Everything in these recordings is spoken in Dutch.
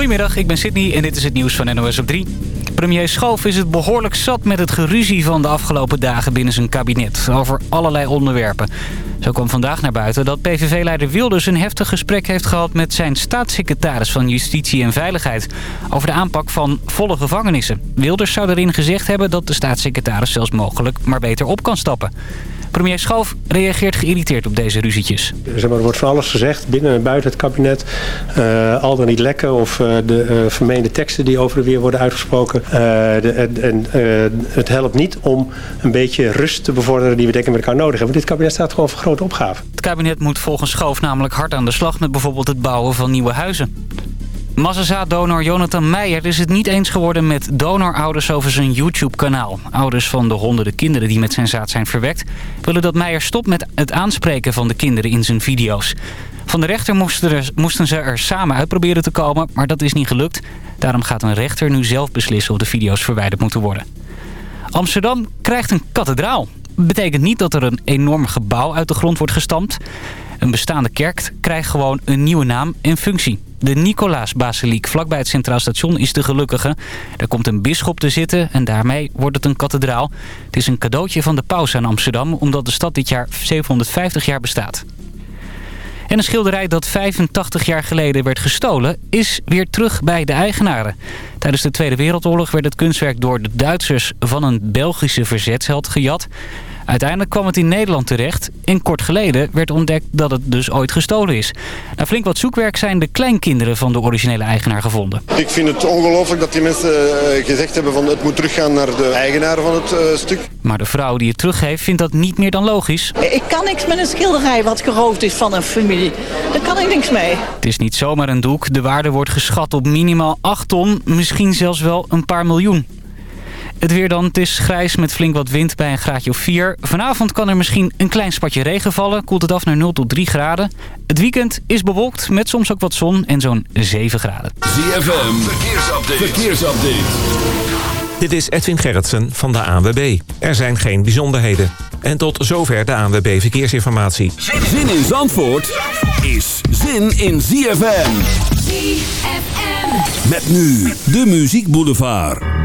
Goedemiddag, ik ben Sydney en dit is het nieuws van NOS op 3. Premier Schoof is het behoorlijk zat met het geruzie van de afgelopen dagen binnen zijn kabinet. Over allerlei onderwerpen. Zo kwam vandaag naar buiten dat PVV-leider Wilders een heftig gesprek heeft gehad met zijn staatssecretaris van Justitie en Veiligheid. Over de aanpak van volle gevangenissen. Wilders zou erin gezegd hebben dat de staatssecretaris zelfs mogelijk maar beter op kan stappen. Premier Schoof reageert geïrriteerd op deze ruzietjes. Zeg maar, er wordt van alles gezegd, binnen en buiten het kabinet. Uh, al dan niet lekken of uh, de uh, vermeende teksten die over en weer worden uitgesproken. De, en het helpt niet om een beetje rust te bevorderen die we denken met elkaar nodig hebben. Dit kabinet staat gewoon voor grote opgaven. Het kabinet moet volgens Schoof namelijk hard aan de slag met bijvoorbeeld het bouwen van nieuwe huizen. Massazaad-donor Jonathan Meijer is het niet eens geworden met donorouders over zijn YouTube-kanaal. Ouders van de honderden kinderen die met zijn zaad zijn verwekt... willen dat Meijer stopt met het aanspreken van de kinderen in zijn video's. Van de rechter moesten, moesten ze er samen uit proberen te komen, maar dat is niet gelukt. Daarom gaat een rechter nu zelf beslissen of de video's verwijderd moeten worden. Amsterdam krijgt een kathedraal. Betekent niet dat er een enorm gebouw uit de grond wordt gestampt. Een bestaande kerk krijgt gewoon een nieuwe naam en functie. De Nicolaasbasiliek vlakbij het Centraal Station is de gelukkige. Er komt een bisschop te zitten en daarmee wordt het een kathedraal. Het is een cadeautje van de paus aan Amsterdam... omdat de stad dit jaar 750 jaar bestaat. En een schilderij dat 85 jaar geleden werd gestolen... is weer terug bij de eigenaren. Tijdens de Tweede Wereldoorlog werd het kunstwerk door de Duitsers... van een Belgische verzetsheld gejat. Uiteindelijk kwam het in Nederland terecht en kort geleden werd ontdekt dat het dus ooit gestolen is. Na flink wat zoekwerk zijn de kleinkinderen van de originele eigenaar gevonden. Ik vind het ongelooflijk dat die mensen eh, gezegd hebben van het moet teruggaan naar de eigenaar van het uh, stuk. Maar de vrouw die het teruggeeft vindt dat niet meer dan logisch. Ik kan niks met een schilderij wat geroofd is van een familie. Daar kan ik niks mee. Het is niet zomaar een doek. De waarde wordt geschat op minimaal 8 ton, misschien zelfs wel een paar miljoen. Het weer dan. Het is grijs met flink wat wind bij een graadje of 4. Vanavond kan er misschien een klein spatje regen vallen. Koelt het af naar 0 tot 3 graden. Het weekend is bewolkt met soms ook wat zon en zo'n 7 graden. ZFM. Verkeersupdate. Verkeersupdate. Dit is Edwin Gerritsen van de ANWB. Er zijn geen bijzonderheden. En tot zover de ANWB Verkeersinformatie. Zin in Zandvoort is zin in ZFM. ZFM. Met nu de Muziek Boulevard.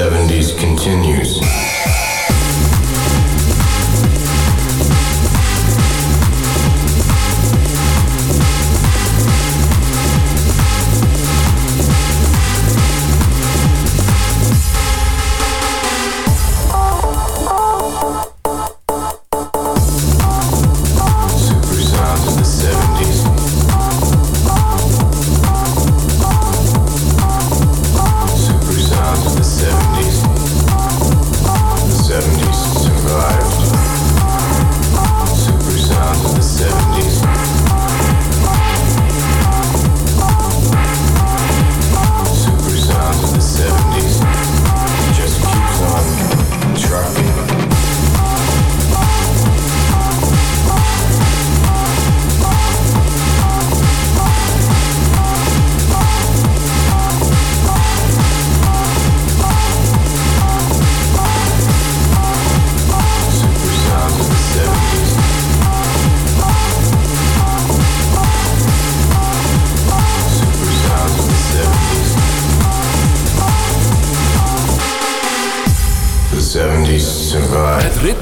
70s continue.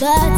But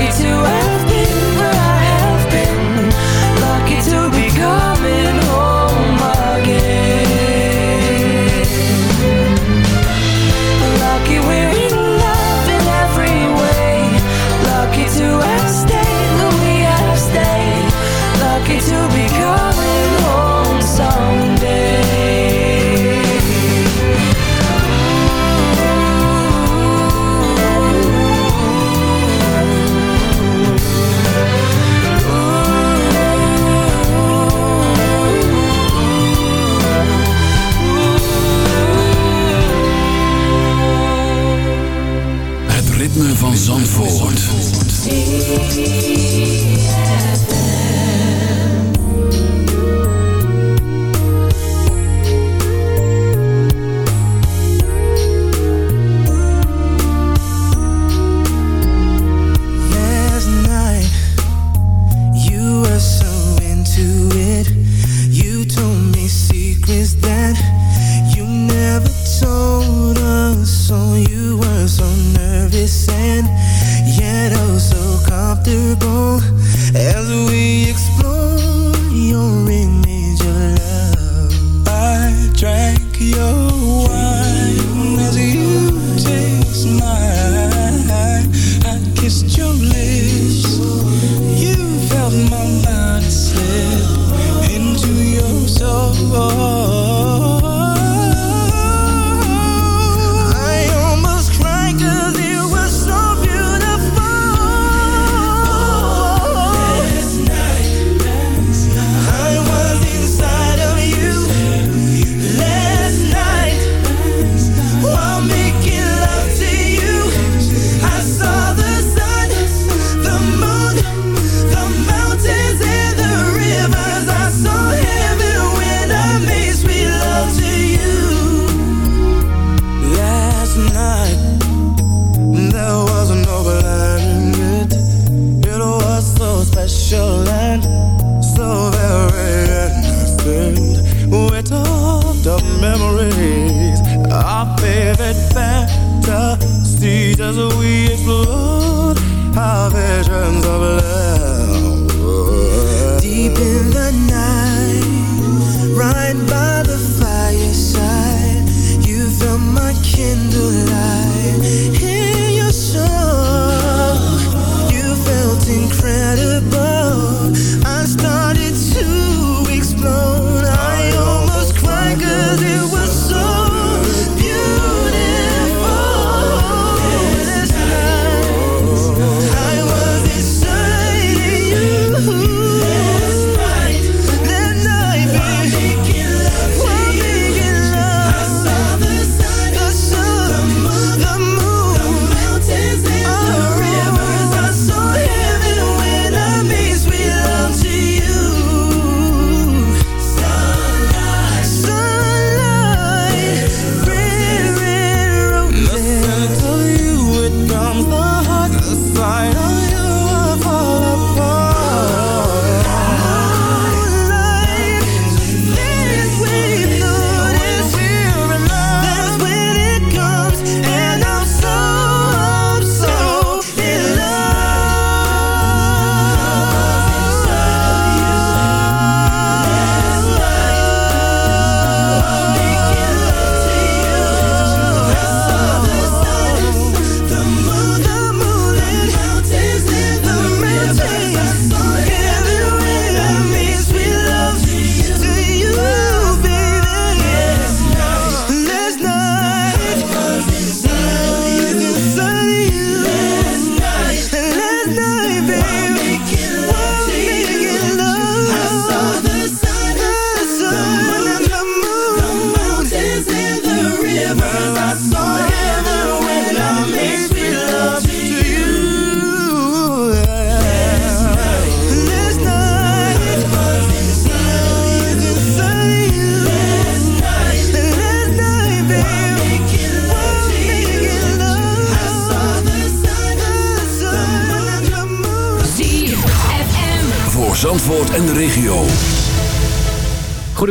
it to us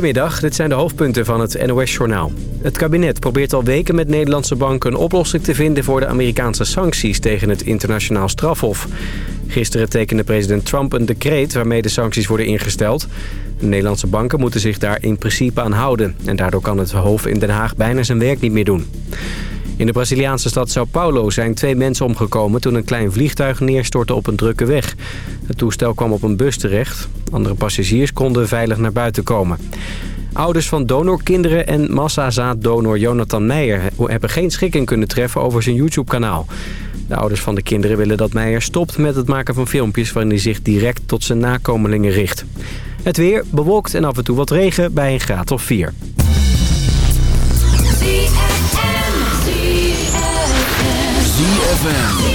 Goedemiddag, dit zijn de hoofdpunten van het NOS-journaal. Het kabinet probeert al weken met Nederlandse banken een oplossing te vinden... voor de Amerikaanse sancties tegen het internationaal strafhof. Gisteren tekende president Trump een decreet waarmee de sancties worden ingesteld. De Nederlandse banken moeten zich daar in principe aan houden. En daardoor kan het hof in Den Haag bijna zijn werk niet meer doen. In de Braziliaanse stad Sao Paulo zijn twee mensen omgekomen... toen een klein vliegtuig neerstortte op een drukke weg. Het toestel kwam op een bus terecht. Andere passagiers konden veilig naar buiten komen. Ouders van donorkinderen en massazaaddonor Jonathan Meijer... hebben geen schikking kunnen treffen over zijn YouTube-kanaal. De ouders van de kinderen willen dat Meijer stopt met het maken van filmpjes... waarin hij zich direct tot zijn nakomelingen richt. Het weer bewolkt en af en toe wat regen bij een graad of 4. ZFM.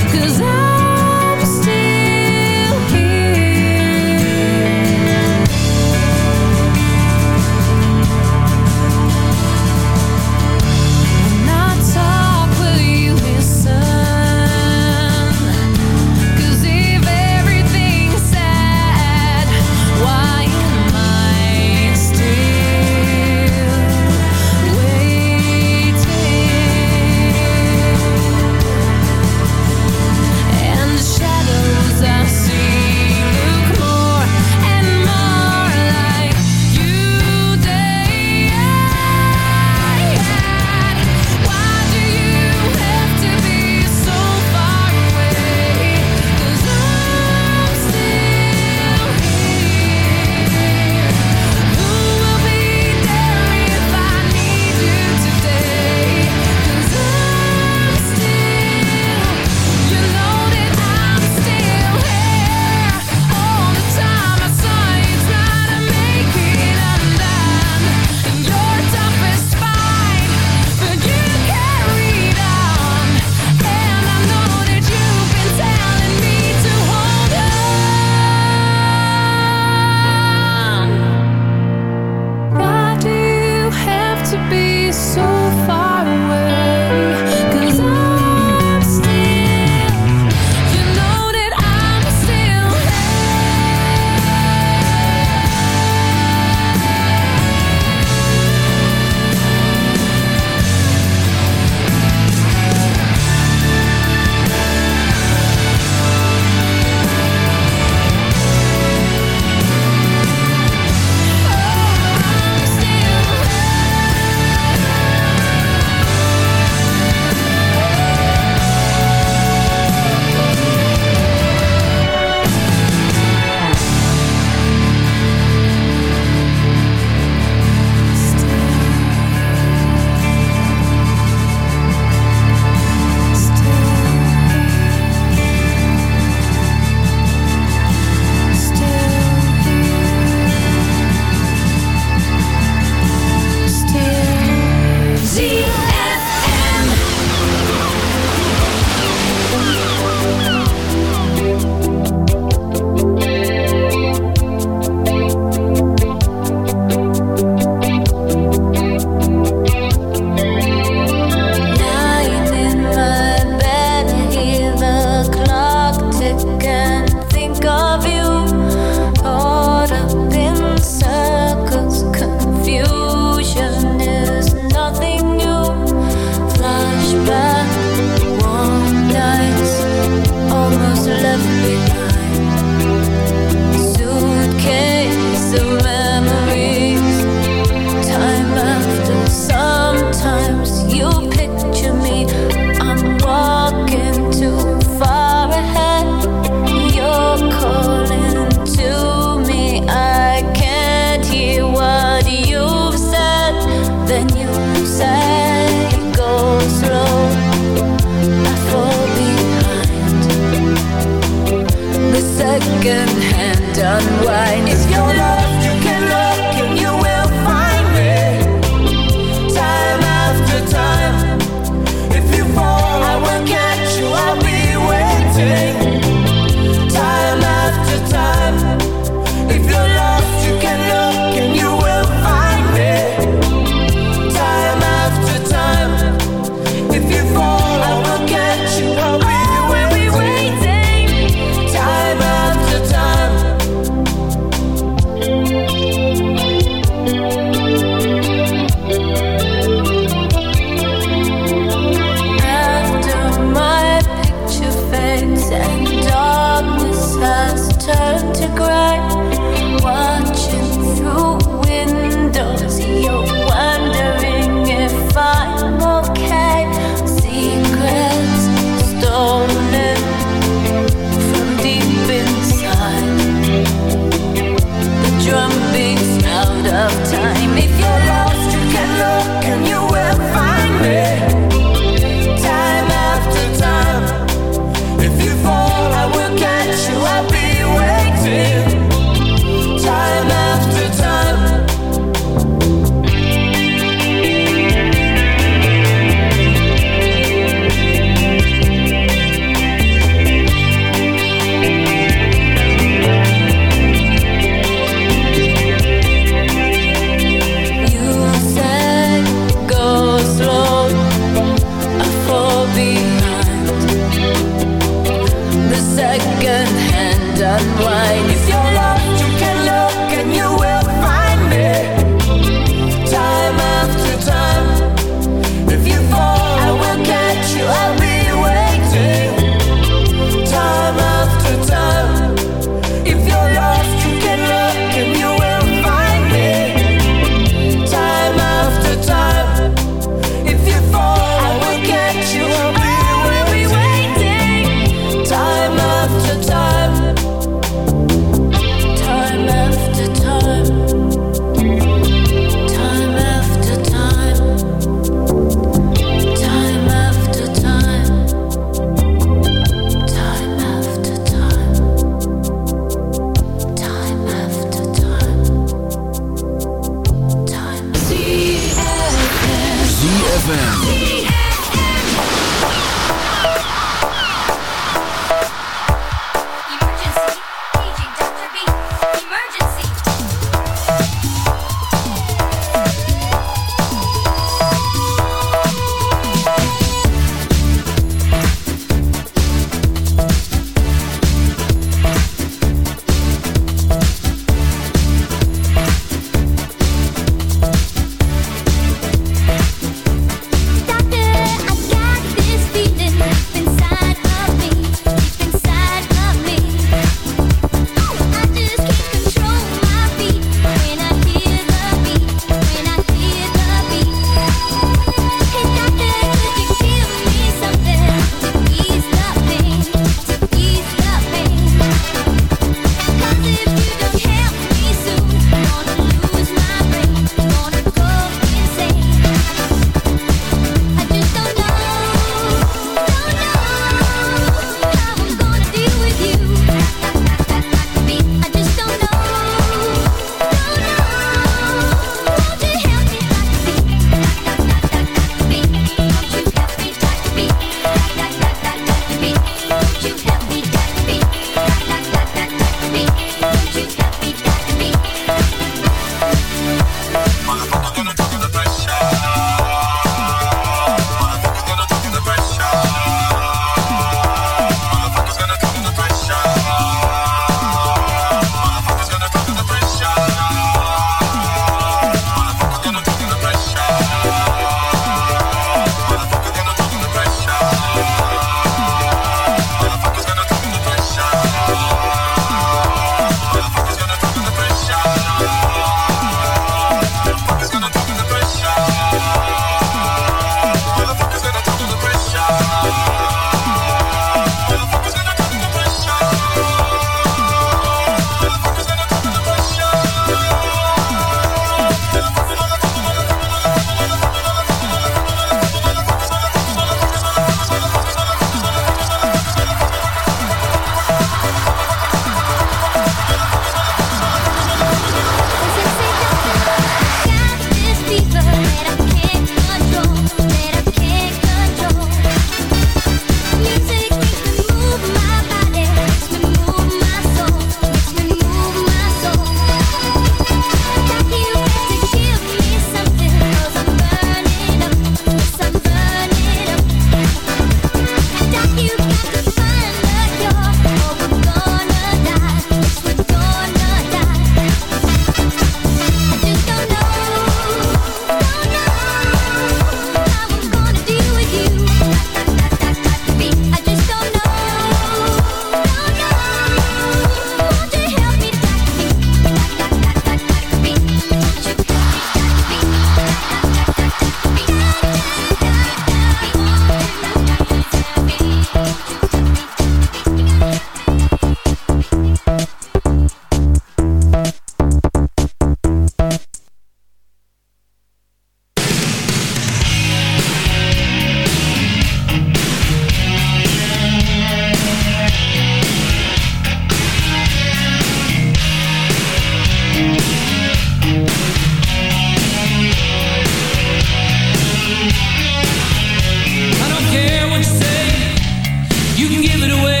You can give it away.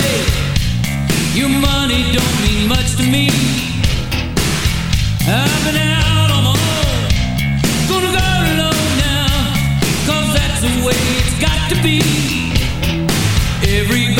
Your money don't mean much to me. I've been out on my own. Gonna go alone now. Cause that's the way it's got to be. Everybody